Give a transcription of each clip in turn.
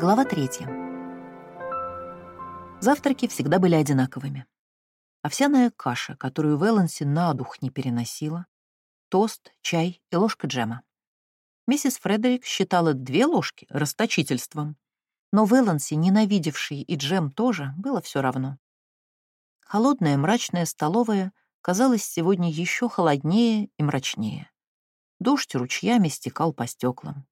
Глава третья. Завтраки всегда были одинаковыми. Овсяная каша, которую Вэланси на дух не переносила, тост, чай и ложка джема. Миссис Фредерик считала две ложки расточительством, но Вэланси, ненавидевший и джем тоже, было все равно. Холодная мрачная столовая казалась сегодня еще холоднее и мрачнее. Дождь ручьями стекал по стеклам.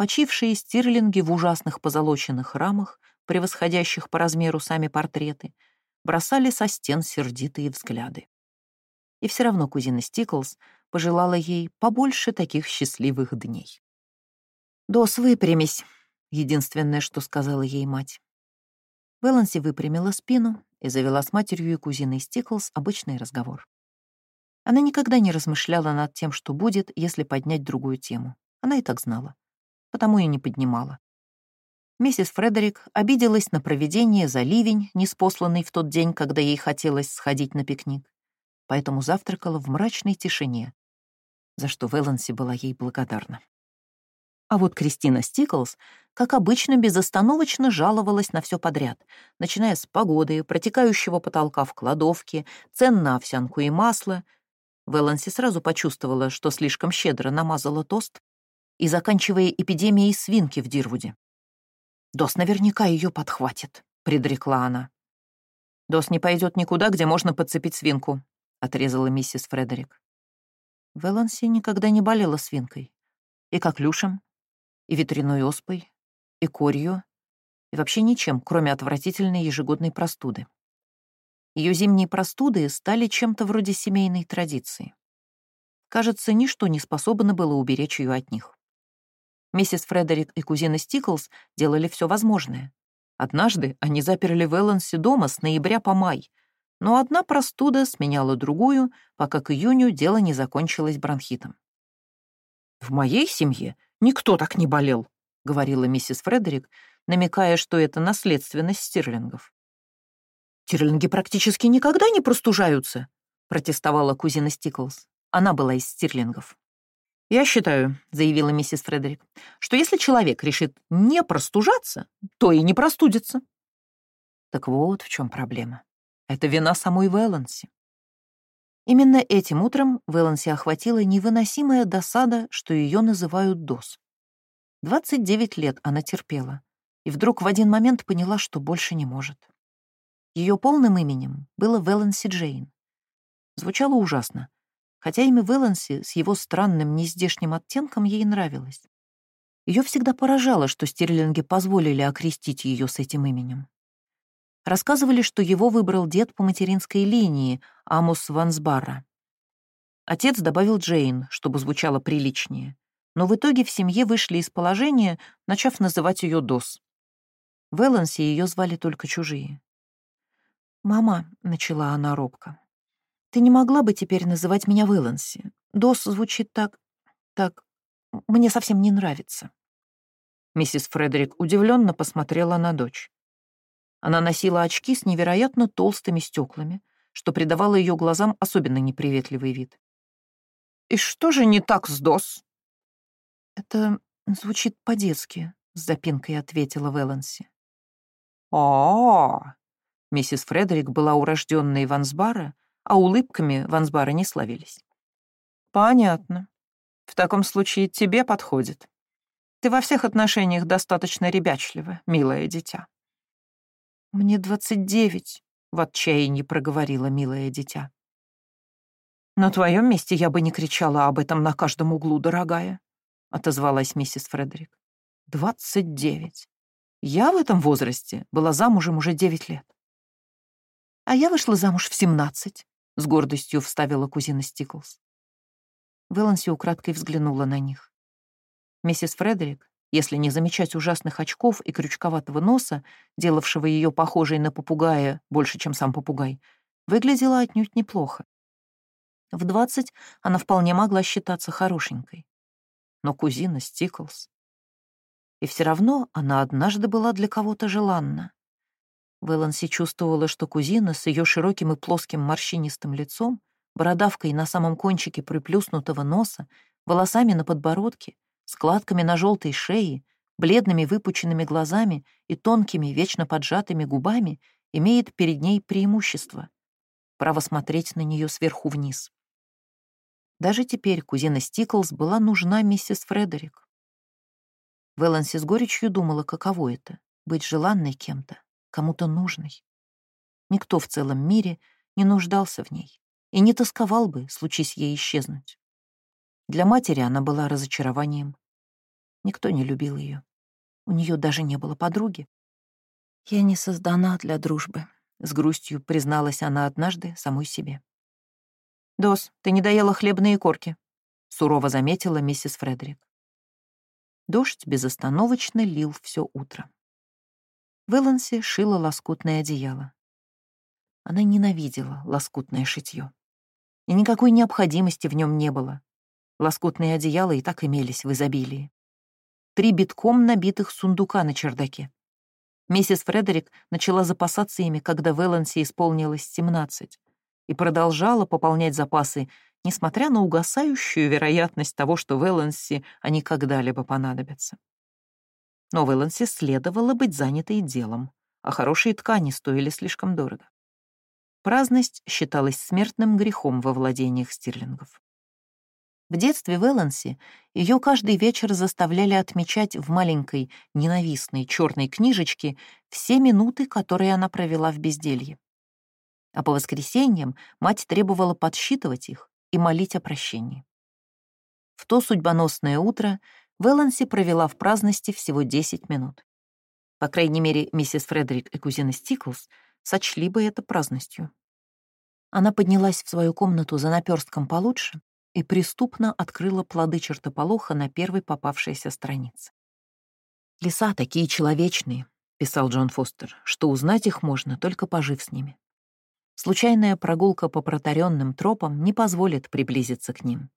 Почившие стирлинги в ужасных позолоченных рамах, превосходящих по размеру сами портреты, бросали со стен сердитые взгляды. И все равно кузина Стиклс пожелала ей побольше таких счастливых дней. «Дос, выпрямись», — единственное, что сказала ей мать. Вэланси выпрямила спину и завела с матерью и кузиной Стиклс обычный разговор. Она никогда не размышляла над тем, что будет, если поднять другую тему. Она и так знала потому и не поднимала. Миссис Фредерик обиделась на проведение за ливень, неспосланный в тот день, когда ей хотелось сходить на пикник, поэтому завтракала в мрачной тишине, за что Вэланси была ей благодарна. А вот Кристина Стиклс, как обычно, безостановочно жаловалась на все подряд, начиная с погоды, протекающего потолка в кладовке, цен на овсянку и масло. Вэланси сразу почувствовала, что слишком щедро намазала тост, и заканчивая эпидемией свинки в Дирвуде. «Дос наверняка ее подхватит», — предрекла она. «Дос не пойдет никуда, где можно подцепить свинку», — отрезала миссис Фредерик. Веланси никогда не болела свинкой. И коклюшем, и ветряной оспой, и корью, и вообще ничем, кроме отвратительной ежегодной простуды. Ее зимние простуды стали чем-то вроде семейной традиции. Кажется, ничто не способно было уберечь ее от них. Миссис Фредерик и кузина Стиклс делали все возможное. Однажды они заперли Вэланси дома с ноября по май, но одна простуда сменяла другую, пока к июню дело не закончилось бронхитом. «В моей семье никто так не болел», — говорила миссис Фредерик, намекая, что это наследственность стирлингов. «Стирлинги практически никогда не простужаются», — протестовала кузина Стиклс. Она была из стирлингов. «Я считаю», — заявила миссис Фредерик, «что если человек решит не простужаться, то и не простудится». Так вот в чем проблема. Это вина самой Вэланси. Именно этим утром Вэланси охватила невыносимая досада, что ее называют ДОС. 29 лет она терпела, и вдруг в один момент поняла, что больше не может. Ее полным именем было Вэланси Джейн. Звучало ужасно, хотя имя Вэланси с его странным нездешним оттенком ей нравилось. Ее всегда поражало, что стерлинги позволили окрестить ее с этим именем. Рассказывали, что его выбрал дед по материнской линии, Амус Вансбара. Отец добавил Джейн, чтобы звучало приличнее, но в итоге в семье вышли из положения, начав называть ее Дос. Вэланси ее звали только чужие. «Мама», — начала она робко, ты не могла бы теперь называть меня Вэланси? Дос звучит так... так... Мне совсем не нравится». Миссис Фредерик удивленно посмотрела на дочь. Она носила очки с невероятно толстыми стеклами, что придавало ее глазам особенно неприветливый вид. «И что же не так с Дос?» «Это звучит по-детски», — с запинкой ответила Вэланси. «О-о-о!» Миссис Фредерик была урожденной Вансбара а улыбками Вансбара не славились. «Понятно. В таком случае тебе подходит. Ты во всех отношениях достаточно ребячлива, милое дитя». «Мне двадцать девять», — в отчаянии проговорила милое дитя. «На твоем месте я бы не кричала об этом на каждом углу, дорогая», — отозвалась миссис Фредерик. «Двадцать девять. Я в этом возрасте была замужем уже девять лет. А я вышла замуж в семнадцать. — с гордостью вставила кузина Стиклс. Вэланси украдкой взглянула на них. Миссис Фредерик, если не замечать ужасных очков и крючковатого носа, делавшего ее похожей на попугая больше, чем сам попугай, выглядела отнюдь неплохо. В двадцать она вполне могла считаться хорошенькой. Но кузина Стиклс... И все равно она однажды была для кого-то желанна. Вэланси чувствовала, что кузина с ее широким и плоским морщинистым лицом, бородавкой на самом кончике приплюснутого носа, волосами на подбородке, складками на желтой шее, бледными выпученными глазами и тонкими, вечно поджатыми губами имеет перед ней преимущество — право смотреть на нее сверху вниз. Даже теперь кузина Стиклс была нужна миссис Фредерик. Вэланси с горечью думала, каково это — быть желанной кем-то, кому-то нужной. Никто в целом мире не нуждался в ней и не тосковал бы, случись ей исчезнуть. Для матери она была разочарованием. Никто не любил ее. У нее даже не было подруги. «Я не создана для дружбы», — с грустью призналась она однажды самой себе. «Дос, ты не доела хлебные корки», — сурово заметила миссис Фредерик. Дождь безостановочно лил все утро. Вэланси шила лоскутное одеяло. Она ненавидела лоскутное шитье. И никакой необходимости в нем не было. Лоскутные одеяла и так имелись в изобилии. Три битком набитых сундука на чердаке. Миссис Фредерик начала запасаться ими, когда Вэланси исполнилось 17, и продолжала пополнять запасы, несмотря на угасающую вероятность того, что Вэланси они когда-либо понадобятся. Но Вэланси следовало быть занятой делом, а хорошие ткани стоили слишком дорого. Праздность считалась смертным грехом во владениях стирлингов. В детстве в ее каждый вечер заставляли отмечать в маленькой ненавистной черной книжечке все минуты, которые она провела в безделье. А по воскресеньям мать требовала подсчитывать их и молить о прощении. В то судьбоносное утро Веланси провела в праздности всего 10 минут. По крайней мере, миссис Фредерик и кузина Стиклс сочли бы это праздностью. Она поднялась в свою комнату за наперстком получше и преступно открыла плоды чертополоха на первой попавшейся странице. «Леса такие человечные», — писал Джон Фостер, «что узнать их можно, только пожив с ними. Случайная прогулка по протаренным тропам не позволит приблизиться к ним.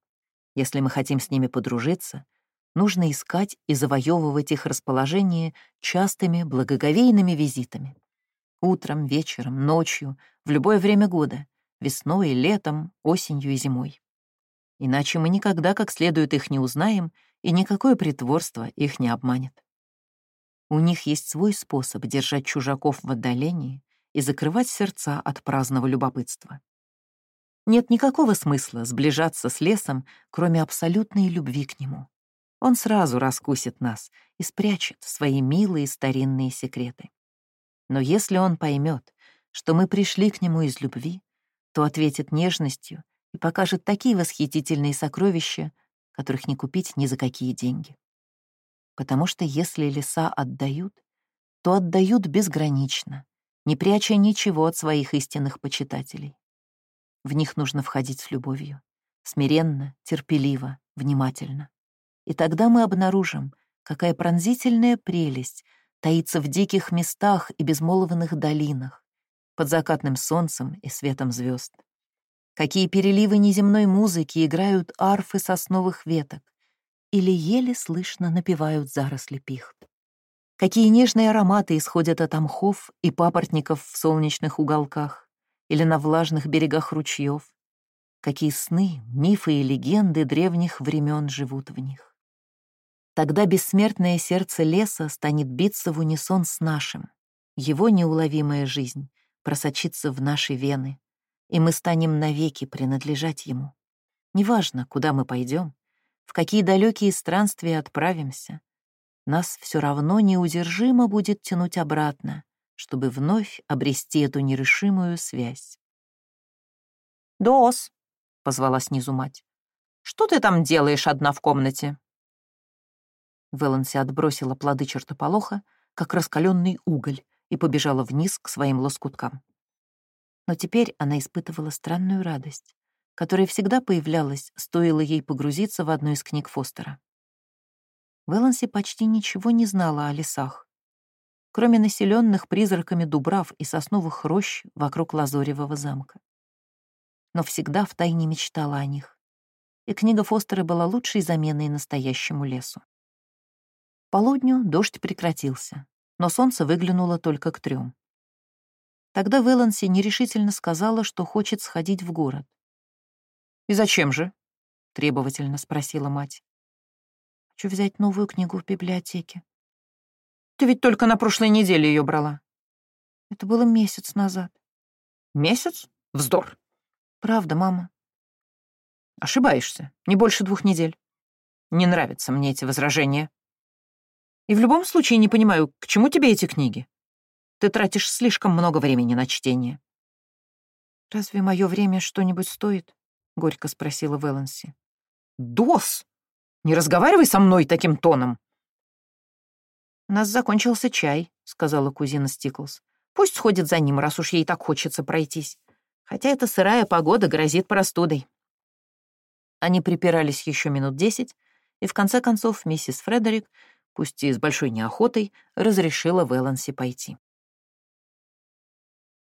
Если мы хотим с ними подружиться, нужно искать и завоевывать их расположение частыми благоговейными визитами. Утром, вечером, ночью, в любое время года, весной, летом, осенью и зимой. Иначе мы никогда как следует их не узнаем, и никакое притворство их не обманет. У них есть свой способ держать чужаков в отдалении и закрывать сердца от праздного любопытства. Нет никакого смысла сближаться с лесом, кроме абсолютной любви к нему. Он сразу раскусит нас и спрячет свои милые старинные секреты. Но если он поймет, что мы пришли к нему из любви, то ответит нежностью и покажет такие восхитительные сокровища, которых не купить ни за какие деньги. Потому что если леса отдают, то отдают безгранично, не пряча ничего от своих истинных почитателей. В них нужно входить с любовью, смиренно, терпеливо, внимательно. И тогда мы обнаружим, какая пронзительная прелесть таится в диких местах и безмолвных долинах, под закатным солнцем и светом звезд. Какие переливы неземной музыки играют арфы сосновых веток или еле слышно напевают заросли пихт. Какие нежные ароматы исходят от мхов и папоротников в солнечных уголках или на влажных берегах ручьев. Какие сны, мифы и легенды древних времен живут в них. Тогда бессмертное сердце леса станет биться в унисон с нашим. Его неуловимая жизнь просочится в наши вены, и мы станем навеки принадлежать ему. Неважно, куда мы пойдем, в какие далекие странствия отправимся, нас все равно неудержимо будет тянуть обратно, чтобы вновь обрести эту нерешимую связь. «Дос!» — позвала снизу мать. «Что ты там делаешь одна в комнате?» Веланси отбросила плоды чертополоха, как раскаленный уголь, и побежала вниз к своим лоскуткам. Но теперь она испытывала странную радость, которая всегда появлялась, стоило ей погрузиться в одну из книг Фостера. Вэланси почти ничего не знала о лесах, кроме населенных призраками дубрав и сосновых рощ вокруг Лазоревого замка. Но всегда втайне мечтала о них, и книга Фостера была лучшей заменой настоящему лесу. Полудню дождь прекратился, но солнце выглянуло только к трем. Тогда Вэланси нерешительно сказала, что хочет сходить в город. «И зачем же?» — требовательно спросила мать. «Хочу взять новую книгу в библиотеке», Ты ведь только на прошлой неделе ее брала. Это было месяц назад. Месяц? Вздор. Правда, мама. Ошибаешься. Не больше двух недель. Не нравятся мне эти возражения. И в любом случае не понимаю, к чему тебе эти книги? Ты тратишь слишком много времени на чтение. «Разве мое время что-нибудь стоит?» — горько спросила Вэланси. «Дос! Не разговаривай со мной таким тоном!» «У нас закончился чай», — сказала кузина Стиклс. «Пусть сходит за ним, раз уж ей так хочется пройтись. Хотя эта сырая погода грозит простудой». Они припирались еще минут десять, и в конце концов миссис Фредерик, пусть и с большой неохотой, разрешила Вэланси пойти.